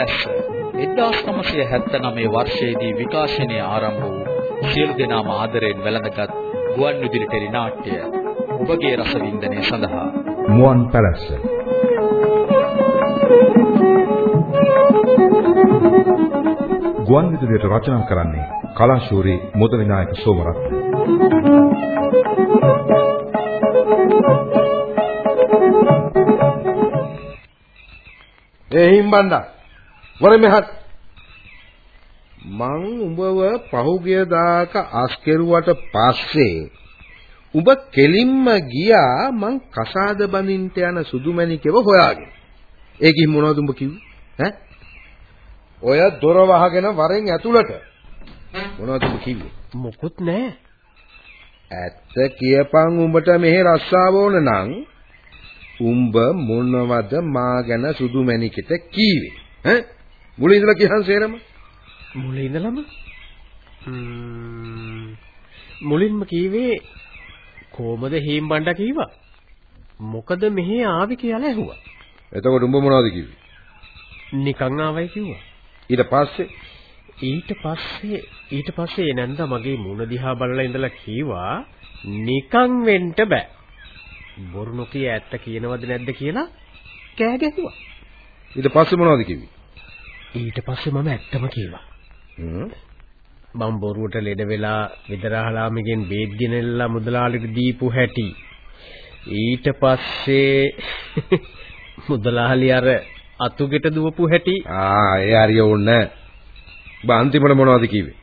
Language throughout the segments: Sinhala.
පැලැස්ස 1979 වර්ෂයේදී විකාශනය ආරම්භ වූ සියලු දෙනාම ආදරයෙන් වැළඳගත් ගුවන් විදුලි ටෙලි නාට්‍ය ඔබගේ රසවින්දනය සඳහා. මුවන් පැලැස්ස. ගුවන් විදුලියට රචනා කරන්නේ කලාශූරී මුදලිනායක සෝමරත්න. ඒ හිම්බණ්ඩා වර මෙහත් මං උඹව පහුගිය දාක අස්කෙරුවට පස්සේ උඹ කෙලින්ම ගියා මං කසාද බඳින්ට යන සුදුමැණිකව හොයාගෙන. ඒකින් මොනවද උඹ කිව්වේ? ඈ? ඔය දොර වහගෙන වරෙන් ඇතුළට. මොනවද උඹ කිව්වේ? මොකුත් නෑ. ඇත්ත කියපන් උඹට මෙහෙ රස්සාව ඕන නම් උඹ මොනවද මා ගැන සුදු මැණිකට කීවේ ඈ මුලින් ඉඳලා කියහන් සේරම? මුලින් ඉඳලම? මුලින්ම කීවේ කොහමද හේම්බණ්ඩ කීවා? මොකද මෙහෙ ආවි කියලා ඇහුවා. එතකොට උඹ මොනවද කිව්වේ? නිකන් ආවයි කිව්වා. ඊට පස්සේ? ඊට පස්සේ ඊට පස්සේ නන්ද මගේ මුණ දිහා බලලා ඉඳලා කීවා නිකන් වෙන්න බෑ. බොරු නොකිය ඇත්ත කියනවද නැද්ද කියලා කෑ ගැහුවා. ඊට පස්සේ මොනවද කිව්වේ? ඊට පස්සේ මම ඇත්තම කිව්වා. මම බොරුවට ලෙඩ වෙලා විදරාහලාමගෙන් බේත් ගෙනල්ලා මුදලාලිට දීපු හැටි. ඊට පස්සේ මුදලාලි අර අතුගෙට දුවපු හැටි. ආ ඒ හරිය ඕනේ. බා අන්තිමට මොනවද කිව්වේ?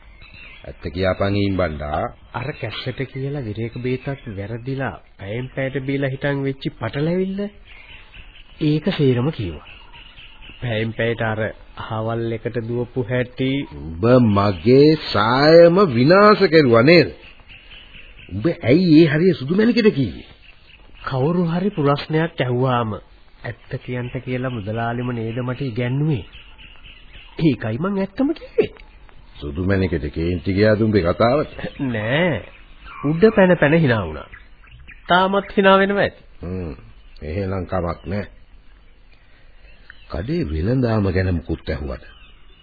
ඇත්ත කියාපන් ඊම් බණ්ඩා. අර කැස්සට කියලා විරේක බේතක් වැරදිලා පැයෙන් පැයට බීලා හිටන් වෙච්ච පටලැවිල්ල ඒක සේරම කිව්වා. පැයෙන් පැයට අර අහවල් එකට දුවපු හැටි උඹ මගේ සායම විනාශ කරුවා නේද? උඹ ඇයි ඒ හරිය සුදු මැණිකෙට කිව්වේ? කවුරු හරි ප්‍රශ්නයක් ඇහුවාම ඇත්ත කියන්ට කියලා මුදලාලිම නේද මට ඉගැන්නුවේ. ඒකයි මං ඇත්තම කිව්වේ. සුදු මැණිකෙට කේන්ති ගියා දුම්බේ කතාවට. නෑ. උඩ පැන පැන hina වුණා. තාමත් hina වෙනව ඇති. හ්ම්. එහෙනම් කමක් නෑ. කඩේ වෙළඳාම ගැන මුකුත් ඇහුවද?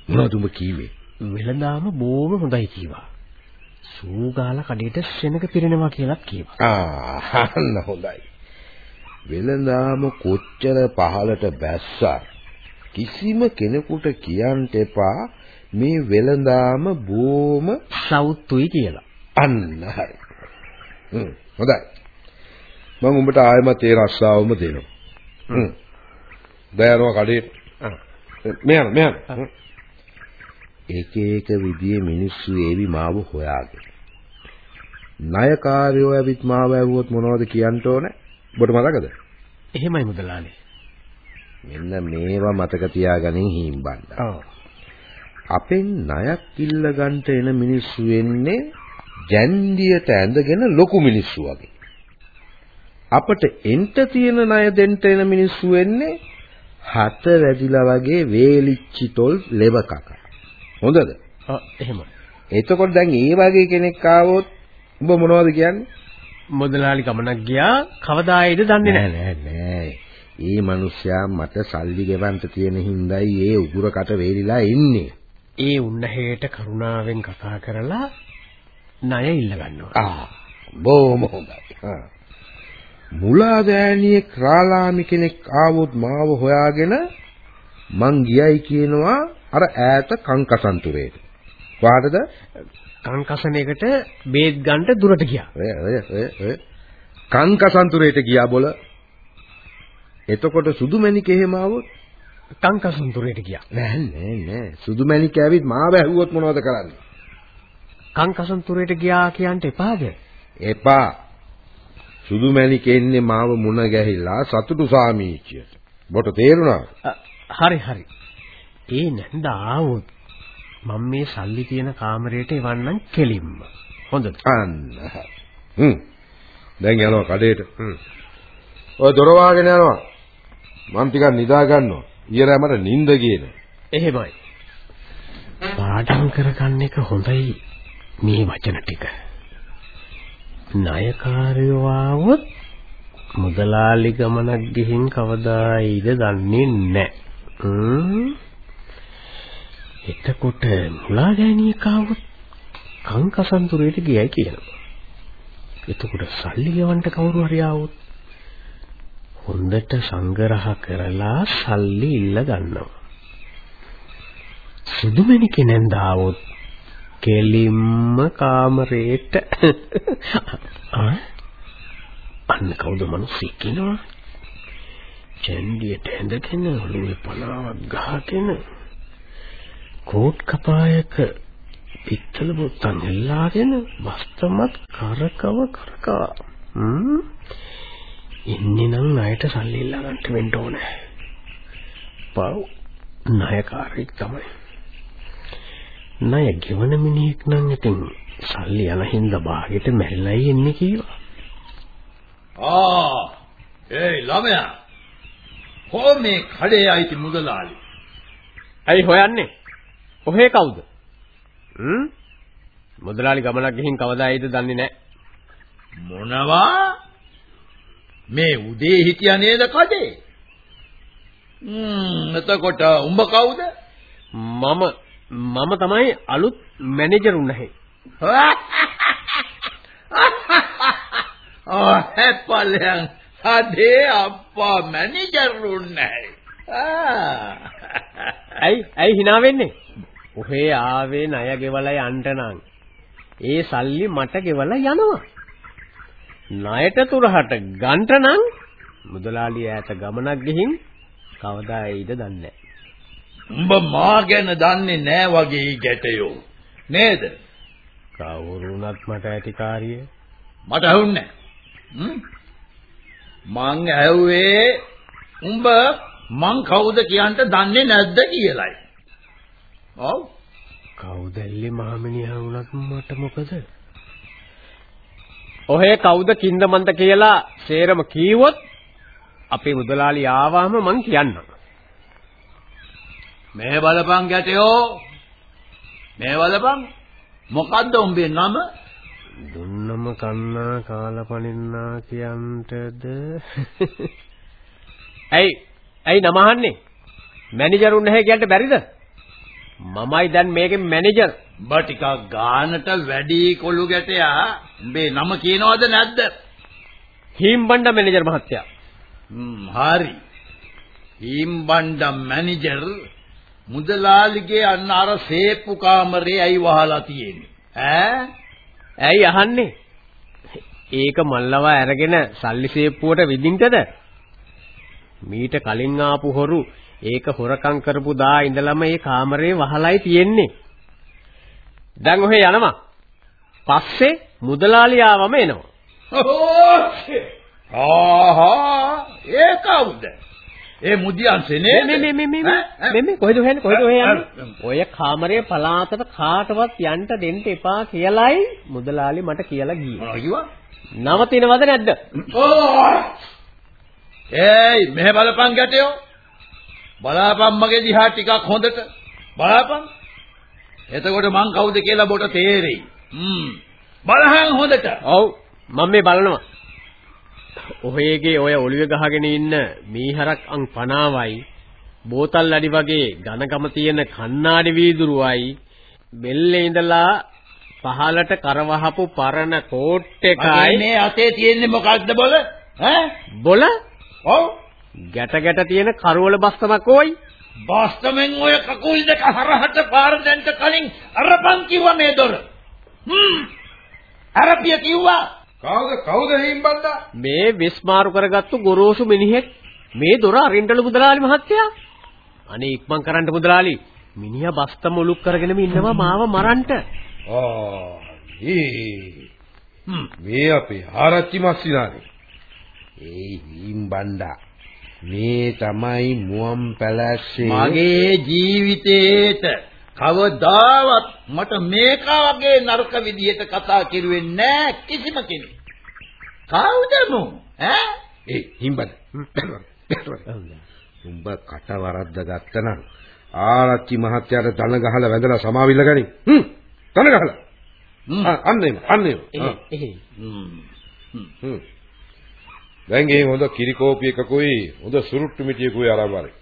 මොනවද උඹ කීවේ? වෙළඳාම බොහොම හොඳයි කීවා. සූගාලා කඩේට සෙනඟ පිරෙනවා කියලාත් කීවා. ආ, අන්න හොඳයි. වෙළඳාම කොච්චර පහලට බැස්සා කිසිම කෙනෙකුට කියන්න එපා මේ වෙළඳාම බොම සවුත්තුයි කියලා. අන්න හරි. හ්ම් හොඳයි. මම උඹට ආයෙමත් ඒ රස්සාවම දෙනවා. හ්ම්. දයනවා කඩේ. මෙයන් මෙයන්. එක එක විදිහේ මිනිස්සු ඒවි මාව හොයාගෙන. ණයකාරයෝ ඇවිත් මාව ඇහුවොත් මොනවද කියන්න ඕනේ? ඔබට මතකද? එහෙමයි මුදලාලි. මෙන්න මේවා මතක තියාගනින් හිම්බන්න. ඔව්. අපෙන් ණයක් ඉල්ල ගන්නට එන මිනිස්සු වෙන්නේ ජැන්දියට ඇඳගෙන ලොකු මිනිස්සු වගේ. අපට එන්ට තියෙන ණය දෙන්න එන මිනිස්සු වෙන්නේ හත වැදිලා වගේ වේලිච්චි තොල් ලෙව කක. හොඳද? ඔව් එහෙමයි. එතකොට දැන් ඒ වගේ කෙනෙක් ආවොත් උඹ මොනවද කියන්නේ? මුදලාලි ගමනක් ගියා කවදායිද දන්නේ නෑ නෑ නෑ. ඒ මිනිස්සයා මට සල්ලි ගෙවන්න තියෙන හින්දායි ඒ උගුරකට වේලිලා ඉන්නේ. ඒ උන්නහේට කරුණාවෙන් කතා කරලා ණය ඉල්ල ගන්නවා. ආ බොහොම හොඳයි. ආ. මුලා දෑනියේ ක්‍රාලාමි කෙනෙක් ආවොත් මාව හොයාගෙන මං ගියයි කියනවා අර ඈත කංකසන්තුරේට. කොහාටද? කංකසන එකට බේත් ගන්න දුරට ගියා. ඔය ඔය ඔය ඔය කංකසන්තුරේට ගියා බොල. එතකොට සුදු මැණික එහෙම ආවොත් කංකසන්තුරේට ගියා. නෑ නෑ නෑ සුදු මැණික ඇවිත් මාව ඇහුවොත් මොනවද කරන්නේ? කංකසන්තුරේට ගියා කියන්න එපාද? එපා. සුදු මැණික එන්නේ මාව මුණ ගැහිලා සතුටු සාමීචියට. බොට තේරුණා? හරි හරි. ඒ නැන්ද ආවොත් මම මේ සල්ලි තියෙන කාමරයට එවන්නම් කෙලින්ම. හොඳද? අන්න. හ්ම්. දැන් යනවා කඩේට. හ්ම්. ඔය දොර වහගෙන යනවා. මම ටිකක් නිදා ගන්නවා. ඊයරෑ මට නිින්ද ගියේ. එහෙමයි. පාඩම් කරගන්න එක හොඳයි මේ වචන ටික. ණයකාරයෝ ආවොත් මුදලාලි ගමනක් ගිහින් කවදායිද දන්නේ නැහැ. එතකොට මුලා ගෑණියෙක් ආවොත් කං කසන්තුරේට ගියයි කියනවා. එතකොට සල්ලි ගෙවන්න කවුරු හරි ආවොත් හොඳට සංග්‍රහ කරලා සල්ලි ඉල්ල ගන්නවා. සුදුමැණිකේ නැන්ද ආවොත් කෙලින්ම කාමරේට අන්න කවුද මිනිස්සෙක් ඉන්නවා චැන්ඩියට ඇඳගෙන ඔළුවේ පලාවක් ගහගෙන කෝට් කපායක පිත්තල බොත්තම් එල්ලාගෙන වස්ත්‍රමත් කරකව කරකා හ්ම්? ඉන්නේ නම් ණයට සල්ලි ඉල්ලා ගන්න වෙන්න ඕනේ. පව් ණයකාරයෙක් තමයි ණය ගෙවන මිනිහෙක් නම් ඉතින් සල්ලි යන හින්දා බාගෙට මැරිලායි එන්නේ කීවා ආ ඒ ළමයා. කො මේ කඩේ අයිති මුදලාලි? ඇයි හොයන්නේ? ඔහේ කවුද? හ්ම්? මුදලාලි ගමනක් ගිහින් කවදා එයිද දන්නේ නැහැ. මොනවා? මේ උදේ හිටියා නේද කඩේ? ම්ම් එතකොට උඹ කවුද? මම මම තමයි අලුත් මැනේජර් උන්නේ ආ හැප්පලයන් අදේ අප්පා මැනේජර් උන්නේ ඇයි ඇයි hina වෙන්නේ? ඔහේ ආවේ ණය ගෙවලා යන්න නම්. ඒ සල්ලි මට ගෙවලා යනවා. ණයට තුරහට ගන්ට නම් මුදලාලි ඈත ගමනක් ගිහින් කවදා එයිද දන්නේ උඹ මා ගැන දන්නේ නෑ වගේ ගැටයෝ. නේද? කවුරුණත් මට ඇති කාර්යය මට ඇහුන්නේ මං ඇහුවේ උඹ මං කවුද කියන්ට දන්නේ නැද්ද කියලයි. ඔව්. කවුදැල්ලි මහමිනිහා වුණත් මට මොකද? ඔහේ කවුද කින්දමන්ත කියලා සේරම කීවොත් අපේ මුදලාලි ආවම මං කියන්නම් මේ බලපන් ගැටයෝ. මේ බලපන් මොකද්ද උඹේ නම? දුන්නම කන්නා කාලපනින්නා කියන්ටද? ඇයි? ඇයි නම අහන්නේ මැනේජර් උන් නැහැ කියන්න බැරිද? මමයි දැන් මේකේ මැනේජර්. උඹ ටිකක් ගානට වැඩි කොළු ගැටයා. උඹේ නම කියනවද නැද්ද? හීම්බණ්ඩ මැනේජර් මහත්තයා. හ්ම් හරි. ඊම්බණ්ඩ මැනේජර් මුදලාලිගේ අන්න අර සේප්පු කාමරේ ඇයි වහලා තියෙන්නේ? ඈ? ඇයි අහන්නේ? ඒක මල්ලව අරගෙන සල්ලි සේප්පුවට විදින්ටද මීට කලින් ආපු හොරු ඒක හොරකම් කරපු දා ඉඳලම ඒ කාමරේ වහලයි තියෙන්නේ. දැන් ඔහෙ යනවා. පස්සේ මුදලාලි ආවම එනවා ආහා. ඒ කවුද ඒ මුදියන්සේ නේද? මේ මේ මේ මේ මේ කොහෙද හොයන්නේ? කොහෙද ඔය යන්නේ ඔය කාමරේ පලාතට කාටවත් යන්න දෙන්න එපා කියලයි මුදලාලි මට කියලා ගියේ. නවතිනවද නැද්ද? ඒයි මෙහෙ බලපන් ගැටයෝ. බලාපන් මගේ දිහා ටිකක් හොඳට. බලාපන්? එතකොට මං කවුද කියලා බොට තේරෙයි. හ්ම්. බලහන් හොඳට. ඔව් මම මේ බලනවා ඔහේගේ ඔය ඔළුවේ ගහගෙන ඉන්න මීහරක් අං 50වයි බෝතල් අඩි වගේ ඝනකම තියෙන කණ්ණාඩි වීදුරුවයි බෙල්ලේ ඉඳලා පහලට කරවහපු පරණ කෝට් එකයි. මේ අතේ තියෙන්නේ මොකක්ද බොල? ඈ? බොල? ඔව්. ගැට ගැට තියෙන කරවල බස්තමක් ඕයි. වාස්තවෙන් ඔය කකුල් දෙක හරහට පාර දෙන්න කලින් අරපන් කිව්වා මේ දොර. හ්ම්. අරපිය කිව්වා කවුද කවුද හිම්බන්දා? මේ විස්මාරු කරගත්තු ගොරෝසු මිනිහෙක්. මේ දොර අරින්ටලු මුදලාලි මහත්තයා. අනේ ඉක්මන් කරන්න මුදලාලි. මිනිහා බස්තම උලුක් කරගෙනම ඉන්නවා මාව මරන්න ආ මේ අපේ ආරච්චි මස්සිනානේ. ඒ හිම්බන්දා. මේ තමයි මුවන් පැලැස්සේ. මගේ ජීවිතේට කවදාවත් මට මේක වගේ නරක විදියට කතා කිරුවේ නෑ කිසිම කෙනෙක්. කවුද නෝ? ඈ? ඒ හිම්බන්ද උඹ කට වරද්ද ගත්තනම් ආරච්චි මහත්තයාට දන ගහලා වැඳලා සමාවිල්ල ගනි හ්ම්. දන ගහලා. අන්න එම අන්න එම එහෙ එහෙ. හ්ම්. හ්ම්. දැන් ගේ හොඳ කිරිකෝපි එකකුයි හොඳ සුරුට්ටු මිටියකුයි ආරම්භරේ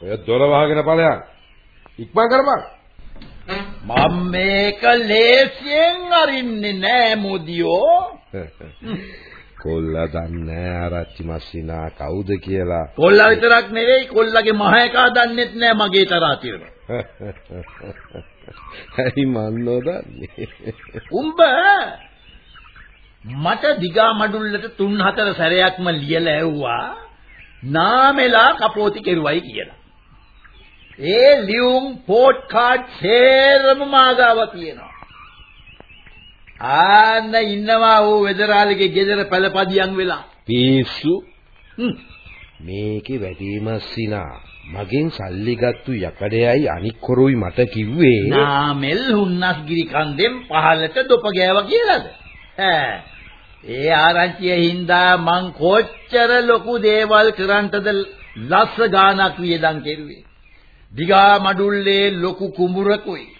ඔය දොර වහගෙන ඵලයන්. ඉක්මන් කරපන්. මම මේක ලේසියෙන් අරින්නේ නෑ මොදියෝ. කොල්ලා දන්නේ ආරච්චි මස්සිනා කවුද කියලා. කොල්ලා විතරක් නෙවෙයි කොල්ලගේ මහ එකා දන්නෙත් නෑ මගේ තරහා තියෙනවා. හරි මන් නොදන්නේ. උඹ මට දිගා මඩුල්ලට තුන් හතර සැරයක්ම ලියලා ඇව්වා නාමෙලා කපෝති කෙරුවයි කියලා. ඒ ලියුම් පෝට් කාඩ් සේරම මාගාව තියෙනවා. ආන්න ඉන්නවා ඌ වෙදරාලගේ ගෙදර පළපදියම් වෙලා. පිස්සු. මේකේ වැඩිම සිනා මගෙන් සල්ලි ගත්තු යකඩයයි අනික් කොරුයි මට කිව්වේ නාමෙල් හුන්නස්ගිරි කන්දෙන් පහළට දොප ගෑවා කියලාද? ඈ ඒ ආරංචිය හින්දා මං කොච්චර ලොකු දේවල් කරන්ටද ලස්ස ගානක් වියදම් කෙරුවේ. දිගා මඩුල්ලේ ලොකු කුඹුරකුයි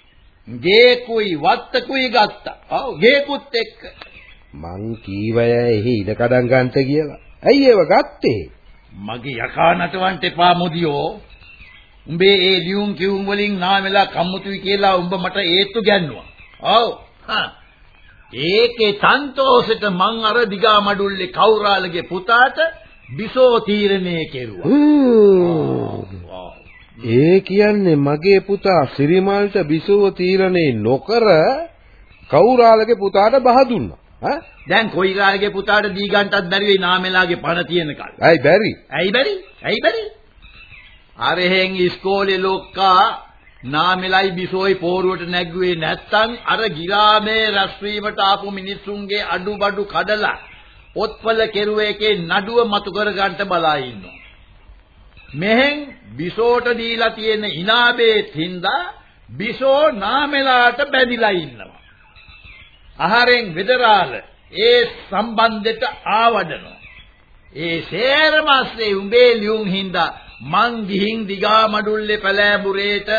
ගේකුයි වත්තකුයි ගත්තා. ඔව් ගේකුත් එක්ක. මං කීවය එහි ඉඩකඩම් ගන්නට කියලා ඇයි ඒව ගත්තේ මගේ යකා නටවන්ට එපා මොදියෝ. උඹේ ඒ ලියුම් කිවුම් වලින් නාමෙලා කම්මුතුයි කියලා උඹ මට ඒත්තු ගැන්නුවා. ඔව්. හා. ඒකේ සන්තෝෂෙට මං අර දිගා මඩුල්ලේ කෞරාලගේ පුතාට බිසෝ තීරණය කෙරුවා. ඒ කියන්නේ මගේ පුතා සිරිමල්ට බිසව තීරණේ නොකර කෞරාලගේ පුතාට බහ දුන්නා ඈ දැන් කොයිරාගේ පුතාට දී ගන්නටත් බැරි වෙයි නාමෙලාගේ පණ තියෙන කල්. ඇයි බැරි ඇයි බැරි? ඇයි බැරි? අරහෙන් ඉස්කෝලේ ලොක්කා නාමෙලයි බිසෝයි පෝරුවට නැග්ගුවේ නැත්තම් අර ගිරාමේ රැස්වීමට ආපු මිනිස්සුන්ගේ අඩුබඩු කඩලා ඔත්පල කෙරුව එකේ නඩුව මතු කර ගන්නට බලා ඉන්නවා. මෙහෙන් බිසෝට දීලා තියෙන ඉනාබේත් හින්දා බිසෝ නාමෙලාට බැඳිලා ඉන්නවා. ආහාරෙන් වෙදරාල ඒ සම්බන්ධෙට ආවඩනවා. ඒ සේරම අස්සේ උඹේ ලියුම් හින්දා මං ගිහින් දිගා මඩුල්ලේ පැලෑඹුරේට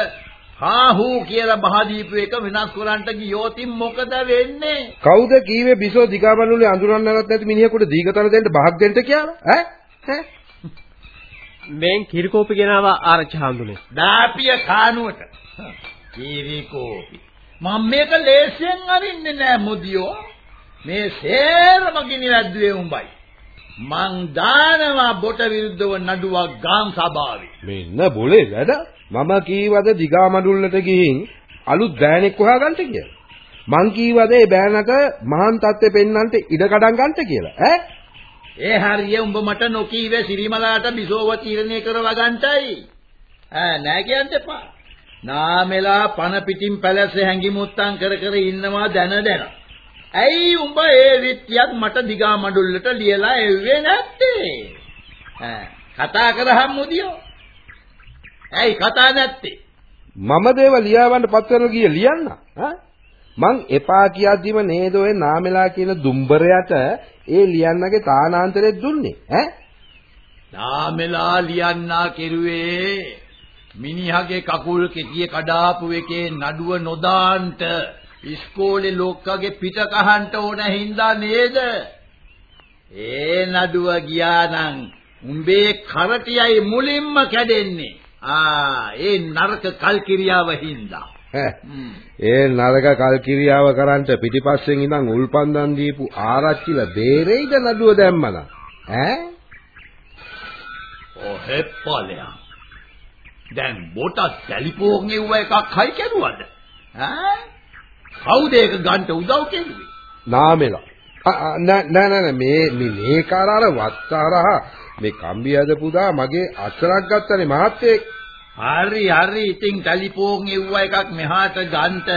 හාහූ කියලා බහදීපු එක වෙනස් කරන්නට ගියොතින් මොකද වෙන්නේ? කවුද කීවේ බිසෝ දිගාමනුලේ අඳුරන්නවත් නැති මිනිහෙකුට දීගතර දෙන්න බහක් දෙන්න කියලා ඈ ඈ මෙන් කිරිකෝපි ගෙනාවා ආරච්චි හාමුදුරනේ. දාපිය කානුවට. කීරිකෝපි. මම මේක ලේසියෙන් අරින්නේ නෑ මුදියෝ. මේ සේරම ගිනි වැද්දුවේ උඹයි. මං දානවා බොට විරුද්ධව නඩුවක් ගාම් සභාවේ. මෙන්න બોලේ වැඩ මම කීවද දිගාමඩුල්ලට ගිහින් අලුත් බෑනෙක් හොයාගන්න කියලා මං කීවද ඒ බෑනක මහාන් තත්ත්වෙ පෙන්වන්නට ඉඩකඩම් ගන්නට කියලා ඈ ඒ හරිය උඹ මට නොකීවේ සිරිමලාට බිසෝව තීරණය කරව ගන්නටයි. ඈ නෑ කියන්න එපා. නාමෙලා පන පිටින් පැලැස්සේ හැංගි මුත්තම් කර කර ඉන්නවා දැන දැන. ඇයි උඹ ඒ විත්තියක් මට දිගා මඩුල්ලට ලියලා එව්වේ නැත්තේ? ඈ කතා කරහම් මුදියෝ. ඇයි කතා නැත්තේ? මම දේව ලියාවන්න පත්තරන ගිය ලියන්න ඈ මං එපා කියද්දිම නේද ඔය නාමෙලා කියන දුම්බරයට ඒ ලියන්නගේ තානාන්තරෙත් දුන්නේ ඈ? නාමෙලා ලියන්නා කෙරුවේ මිනිහගේ කකුල් කෙටිය කඩාපු එකේ නඩුව නොදාන්ට ඉස්කෝලේ ලොක්කගේ පිට කහන්න ඕන හින්දා නේද? ඒ නඩුව ගියානම් උඹේ කරටියයි මුලින්ම කැඩෙන්නේ. ආ ඒ නරක කල්කිරියාව හින්දා. ඈ ඒ නරක කල්කිරියාව කරන්ට පිටිපස්සෙන් ඉඳන් උල්පන්දන් දීපු ආරච්චිලා බේරෙයිද නඩුව දැම්මනම් ඈ? ඔහෙ ඵලයන් දැන් බොට ටෙලිෆෝන් එව්ව එකක් හයි කරුවද? ඈ? කවුද ඒක ගන්න උදව් කෙරුවේ? නාමෙලා. නෑ නෑ නෑ මේ මේ මේ කාරාර වත්තරහ මේ කම්බි හදපුදා මගේ අසරක් ගත්තනේ මහත්තයෙක් හරි හරි ඉතින් ටෙලිෆෝන් එව්ව එකක් මෙහාට ගන්නට.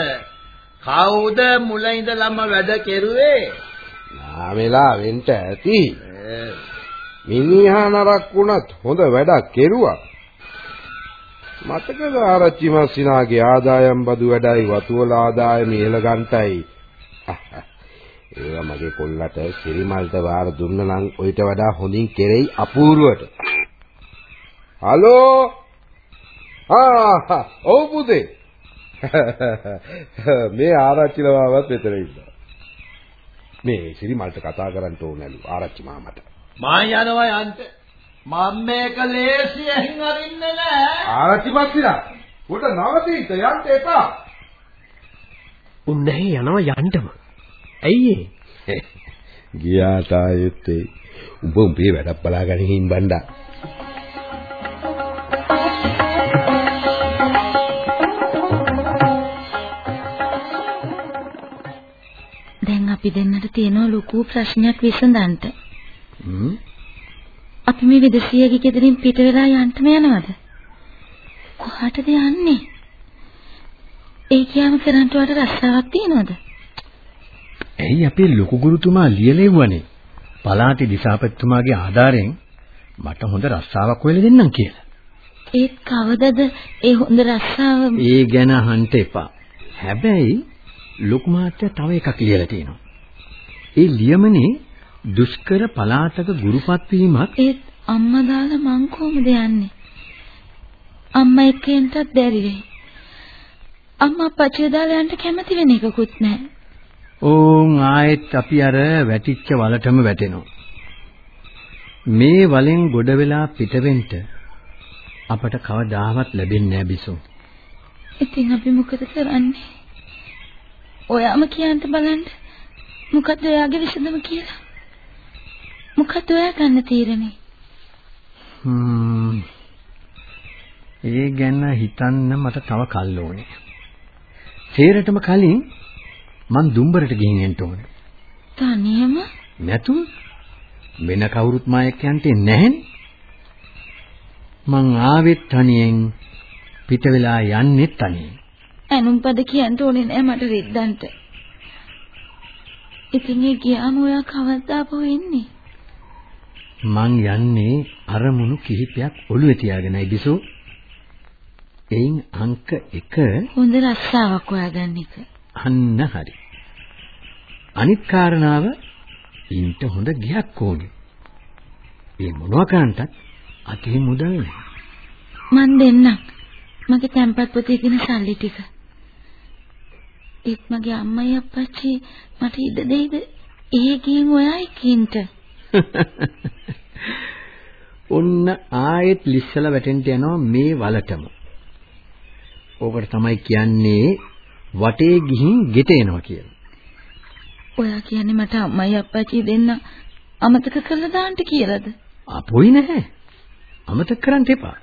කවුද මුල ඉඳලම වැඩ කෙරුවේ? නාමෙලා වෙන්න ඇති. මිනිහා නරක් වුණත් හොඳ වැඩක් කෙරුවා. මතකද ආරච්චි මස්සිනාගේ ආදායම් බදු වැඩයි වතුවල ආදායම ඉහළ ගන්ටයි? ඒවා මගේ කොල්ලට සිරිමල්ට වාර දුන්න නම් ඔయిత වඩා හොඳින් කෙරෙයි අපූර්වට. හලෝ ආ ඔව් පුතේ මේ ආරච්චිලවාවත් මෙතන ඉන්නවා මේ සිරිමල්ට කතා කරන්න ඕනලු ආරච්චි මාමට මා යනවා යන්ට මම මේක ලේසියෙන් අරින්නේ නෑ ආරච්චි මස්සිනා උඩ නවතීත යන්න එපා. උන්නේ යනවා යන්නම. ඇයි ඒ? ගියාට ආයෙත් උඹ උඹේ වැඩක් බලාගෙන හින් බණ්ඩා. අපි දෙන්නට තියෙන ලොකු ප්‍රශ්නයක් විසඳන්න. හ්ම්. අපි මේ විදසියගේ ගෙදරින් පිට වෙලා යන්නම යනවද? කොහාටද යන්නේ? ඒ කියම කරන්ට වට රස්සාවක් තියනවද? ඇයි අපේ ලොකු ගුරුතුමා ලියලෙව්වනේ. පලාති දිසාපතිතුමාගේ ආධාරයෙන් මට හොඳ රස්සාවක් හොයලා දෙන්නම් කියලා. ඒත් කවදද ඒ හොඳ රස්සාව ඒ ගැන අහන්න එපා. හැබැයි ලොකු මහත්තයා තව එකක් ලියලා තියෙනවා. ඒ ලියමනේ දුෂ්කර පලාතක ගුරුපත් වීමක් ඒත් අම්මා දාලා මං කොහොමද යන්නේ? අම්මා එක්ක එන්නත් බැරි වෙයි. අම්මා අප්පච්චිව දාලා යන්න කැමති වෙන එකකුත් නැහැ. ඕන් ආයෙත් අපි අර වැටිච්ච වලටම වැටෙනවා. මේ වලෙන් ගොඩ වෙලා පිටවෙන්න අපට කවදාවත් ලැබෙන්නේ නැහැ බිසෝ. ඉතින් අපි මොකද කරන්නේ? ඔයාම කියන්න බලන්න. මොකද්ද ඔයාගේ විසඳුම කියලා? මොකද්ද ඔයා ගන්න තීරණේ? හ්ම්. ඒ ගැන හිතන්න මට තව කල් ඕනේ. සේරටම කලින් මං දුම්බරට ගිහින් එන්න ඕනේ. තනියම නැතුව වෙන කවුරුත් මායක් යන්නේ නැහෙනේ. මං ආවෙත් තනියෙන් පිට වෙලා යන්නෙත් තනියෙන්. ඇනුම්පද කියන්න ඕනේ නෑ මට රිද්දන්ට. ඉතින් ඒ ගියාම ඔයා කවදාද වෙන්නේ? මං යන්නේ අරමුණු කිහිපයක් ඔළුවේ තියාගෙනයි බිසෝ. එයින් අංක 1 හොඳ රස්සාවක් හොයාගන්න එක. අන්න හරි. අනිත් කාරණාව ඉන්ට හොඳ ගියක් ඕනේ. ඒ මොනවා කරන්නටත් අතේ මුදල් නැහැ. මන් දෙන්නම්. මගේ තැම්පත් පොතේ තියෙන සල්ලි ටික. ඒත් මගේ අම්මයි අප්පච්චි මට ඉඩ දෙයිද? ඒ ගින් ඔයයි කින්ට. ඔන්න ආයෙත් ලිස්සලා වැටෙන්න යනවා මේ වලටම. ඕකට තමයි කියන්නේ වටේ ගිහින් ගෙට එනවා කියලා. ඔයා කියන්නේ මට අම්මයි අප්පච්චි දෙන්න අමතක කරලා දාන්න කියලාද? අපොයි නැහැ. අමතක කරන්න එපා.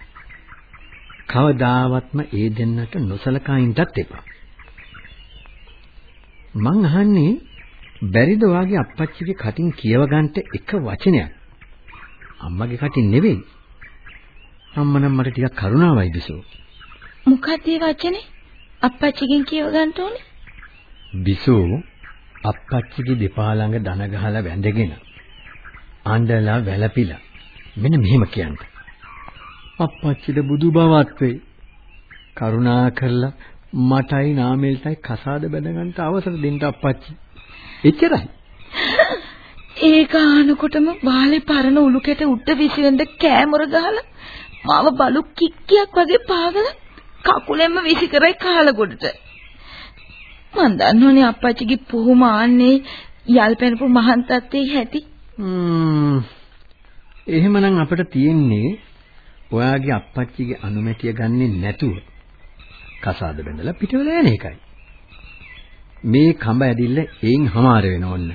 කවදාවත්ම ඒ දෙන්නට නොසලකා ඉන්නත් එපා. මං අහන්නේ බැරිද වාගේ අප්පච්චිගේ කටින් කියව ගන්නට එක වචනයක්. අම්මගේ කටින් නෙවෙයි. අම්මා නම් මට ටිකක් කරුණාවයි බිසෝ. මොකක්ද ඒ වචනේ? අප්පච්චිගෙන් කියව ගන්න ඕනේ. බිසෝ අප්පච්චිගේ දෙපා ළඟ දන ගහලා වැඳගෙන අඬලා වැළපිලා මෙන්න මෙහෙම කියන්න. අප්පච්චිට බුදු බවත් වෙයි. කරුණා කරලා මටයි නාමෙල්ටයි කසාද බැඳගන්න අවසර දෙන්න අප්පච්චි. එච්චරයි. ඒක අහනකොටම වාලේ පරණ උලුකෙට උඩ විසිරෙන්න කෑමොර ගහලා මාව බලු කික්කියක් වගේ පාගලා කකුලෙන්ම විසි කරයි කාලගොඩට. මන් දන්නෝනේ අප්පච්චිගේ පුහුම ආන්නේ යල් පැනපු මහන් තත්තේ හැටි. ම්ම් එහෙමනම් අපිට තියෙන්නේ ඔයාගේ අප්පච්චිගේ අනුමැතිය ගන්නෙ නැතුව කසාද බැඳලා පිට වෙලා යන එකයි. මේ කඹ ඇදිල්ල එයින් හමාර වෙන ඕන්න.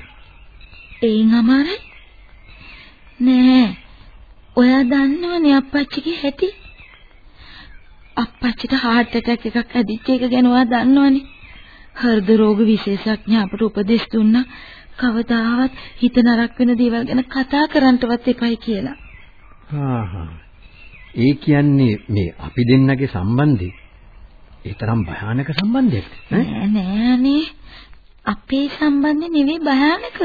එයින් අමාරයි. නෑ. ඔයා දන්නවනේ අප්පච්චිගේ හැටි. අප්පච්චිට heart attack එකක් ඇදිච්ච එක ගැන ඔයා දන්නවනේ. හෘද රෝග විශේෂඥ අපට උපදෙස් දුන්නා කවදාවත් හිත නරක වෙන දේවල් ගැන කතා කරන්නවත් එපයි කියලා. හා හා. ඒ කියන්නේ මේ අපි දෙන්නගේ සම්බන්ධය ඒ තරම් භයානක සම්බන්ධයක් නෑ නෑනේ. අපේ සම්බන්ධය නෙවෙයි භයානක.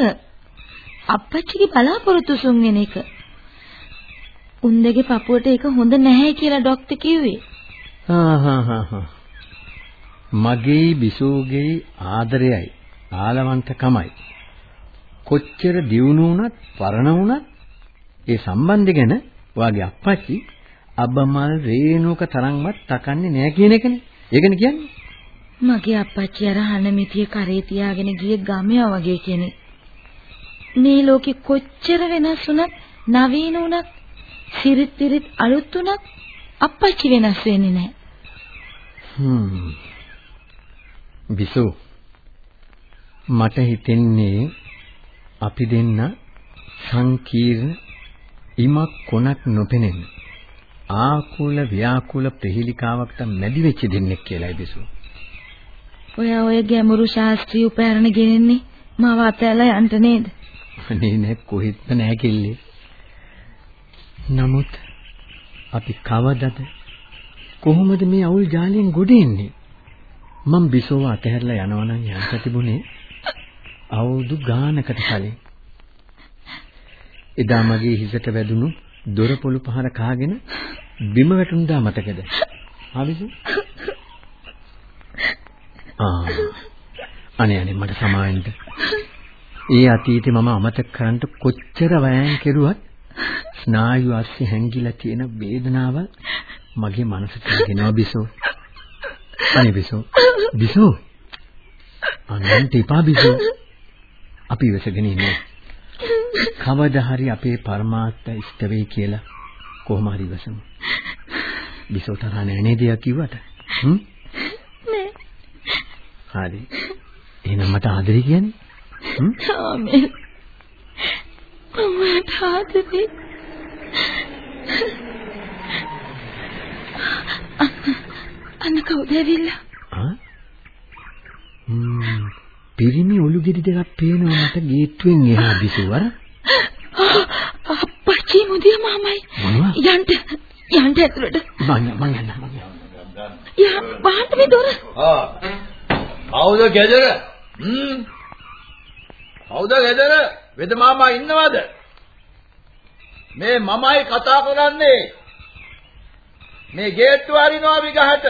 අප්පච්චිගේ බලාපොරොත්තු සුන් වෙන එක. උන්දගේ පපුවට ඒක හොඳ නැහැ කියලා ડોක්ටර් කිව්වේ. මගේ බිසෝගේ ආදරයයි ආලවන්තකමයි කොච්චර දියුණු වුණත් පරණ වුණත් ඒ සම්බන්ධය ගැන ඔයාගේ අප්පච්චි අබමල් රේණුක තරම්වත් තකන්නේ නැහැ කියන එකනේ. ඒකනේ කියන්නේ. මගේ අප්පච්චි අර හනමිතිය කරේ තියාගෙන ගිය ගමයා වගේ කෙනෙක්. මේ ලෝකෙ කොච්චර වෙනස් වුණත් නවීන වුණත් සිරිත් විරිත් අලුත් වුණත් අප්පච්චි වෙනස් වෙන්නේ නැහැ. හ්ම්. බිසු මට හිතෙන්නේ අපි දෙන්න සංකීර්ණ ඉමක් කොනක් නොපෙනෙන ආකුල ව්‍යාකුල ප්‍රහේලිකාවකට මැදි වෙච්ච දෙන්නෙක් කියලායි බිසු. ඔයා ඔය ගැඹුරු ශාස්ත්‍රීය උපකරණ ගෙනෙන්නේ මාව අතැල්ලා යන්න නේද? අනේ නෑ කොහෙත්ම නෑ කිල්ලේ. නමුත් අපි කවදද කොහොමද මේ අවුල් ජාලයෙන් ගොඩ එන්නේ? මම බිසෝව අතහැරලා යනවා නම් යන්න තිබුණේ අවුරුදු ගානකට කලින්. එදා මගේ හිසට වැදුණු දොරපොළු පහර කාගෙන බිම වැටුණා මතකද? ආවිසු? ආ අනේ අනේ මට සමාවෙන්න. ඒ අතීතේ මම අමතක කරන්න කොච්චර වෑයම් කෙරුවත් ස්නායු අස්සේ හැංගිලා තියෙන වේදනාව මගේ මනසට ගෙනවා බිසෝ. අනේ බිසෝ. බිසෝ. අනන්ත එපා බිසෝ. අපි ඉවසගෙන ඉන්නේ. කවදා හරි අපේ පරමාර්ථ ඉෂ්ට වෙයි කියලා කොහොම හරි ඉවසමු. බිසෝ තරහ නෑ නේද කිව්වට? හ්ම්? නෑ. හරි. එහෙනම් මට ආදරේ කියන්නේ? හ්ම්? ආමේ. මමට ආදරේ. අන්න කවුද ඇවිල්ලා? ආ? ම්ම් පිරිමි ඔලු ගෙඩි දෙකක් පේනවා මට ගේට්ටුවෙන් එහා බිසුවර. මුදිය මාමයි. යන්න යන්න ඇතුළට. මං මං යන්න මං යන්න. යා වහන්න මේ දොර. ආ. කවුද ගෙදර? හ්ම්. කවුද ගෙදර? වෙද මාමා ඉන්නවද? මේ මමයි කතා කරන්නේ. මේ ගේට්ටුව අරිනවා විගහට.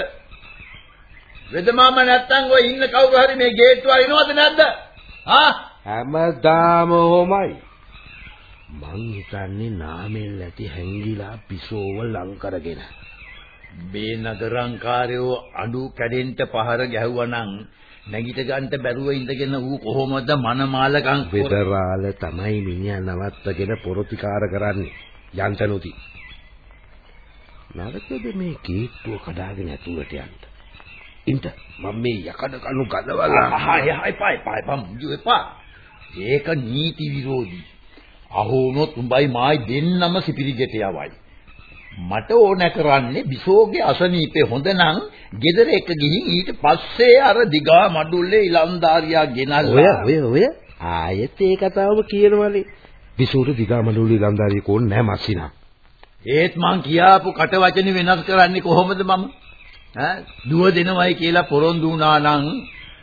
වෙද මාමා නැත්තම් ඔය ඉන්න කවුරු හරි මේ ගේට්ටුව අරිනවද නැද්ද? ආ? හැමදාම ඔහොමයි. මං හිතන්නේ නාමෙල් ඇති හැංගිලා පිසෝව ලං කරගෙන. මේ නගරංකාරයෝ අඩු කැඩෙන්න පහර ගැහුවා නම් නැගිට ගන්න බැරුව ඉඳගෙන ඌ කොහොමද මනමාලකම් වෙදරාල තමයි මිනිහා නවත්තගෙන පොරොතිකාර කරන්නේ. යන්තනුති. නරකද මේ කීට්ටුව කඩාගෙන ඇතුළට යන්න. ඉන්න මම මේ යකඩ කණු ගලවලා ආහා එපා එපා එපා මුජු එපා ඒක නීති විරෝධී අහෝ උනොත් උඹයි මායි දෙන්නම සිපිරිගෙට යවයි මට ඕන කරන්නේ බිසෝගේ අසනීපේ හොඳ නම් ගෙදර එක ගිහින් ඊට පස්සේ අර දිගා මඩුල්ලේ ඉලන්දාරියා ගෙනල්ලා ඔය ඔය ඔය ආයෙත් ඒ කතාවම කියනවනේ. විසූරු දිගමලුලි ගන්දාරිය කෝන් නෑ මස්සිනා. ඒත් මං කියාපු කට වචන වෙනස් කරන්නේ කොහොමද මම ඈ දුව දෙනවයි කියලා පොරොන්දු වුණා නම්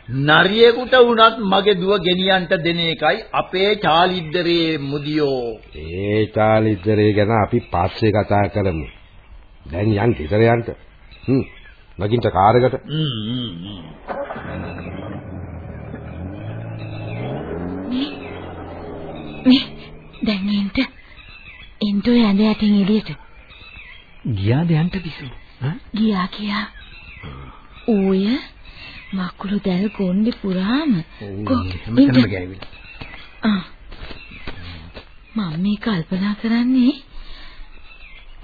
නරියෙකුට වුණත් මගේ දුව ගෙනියන්න දෙන එකයි අපේ චාලිද්දරේ මුදියෝ ඒ චාලිද්දරේ ගැන අපි පස්සේ කතා කරමු. දැන් යන්න ඉතර යන්න. හ්ම්. නගින්ට කාරකට. හ්ම් හ්ම් හ්ම්. මේ දැන් එන්ට එන්ට ඇඳ යටින් එළියට ගියාද යන්න? ආ? ගියා කියා. ඌය මකුළු දැල් කොණ්ඩේ පුරාම කො- හැමතැනම එන්ට- ගෑවිලා. ආ. මම මේ කල්පනා කරන්නේ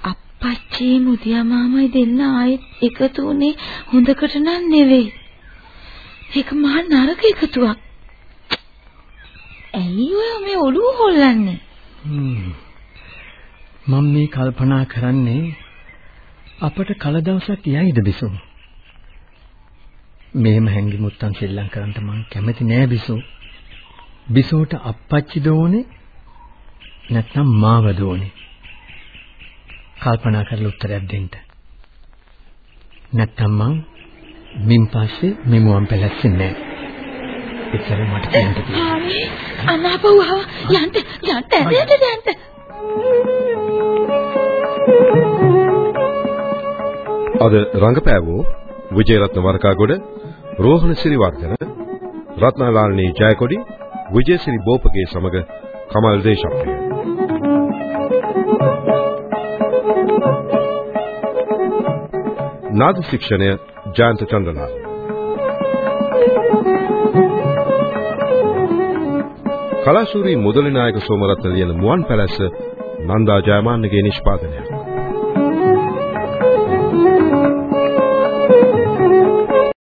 අප්පච්චි මුදියා මාමයි දෙන්න ආයෙත් එකතු උනේ හොඳකට නන් නෙවෙයි. ඒක මහා නරක එකතුවක්. ඇයි ඔය මේ ඔළුව හොල්ලන්නේ? මම මේ කල්පනා කරන්නේ අපට කල දවසක් යයිද බිසු? මෙහෙම හැංගිමුත්තන් සෙල්ලම් කරන්න මං කැමති නෑ බිසු. බිසෝට අප්පච්චි දෝනේ නැත්නම් මාව දෝනේ. කල්පනා කරලා උත්තරයක් දෙන්න. නැත්නම් මං මින් පස්සේ මෙමුවන් පැලැස්සෙන්නේ නෑ. ඒතර මට කියන්න තියෙනවා. අනාපවහ යන්න යන්න ඇරෙන්න යන්න. අද රංගපෑවෝ විජේරත්න වරකාගොඩ රෝහණ සිරිවර්ධන රත්නාලාල්නී ජයකොඩි විජේසිරි බෝපගේ සමග කමල් දේශප්‍රිය. නාද ශික්ෂණය ජයන්ත චන්ද්‍රලාල් කලාශූරී මුදලි නායක සෝමරත්න ලියන මුවන් පැලැස්ස නන්දා ජයමාන්නගේ නිෂ්පාදනයක්.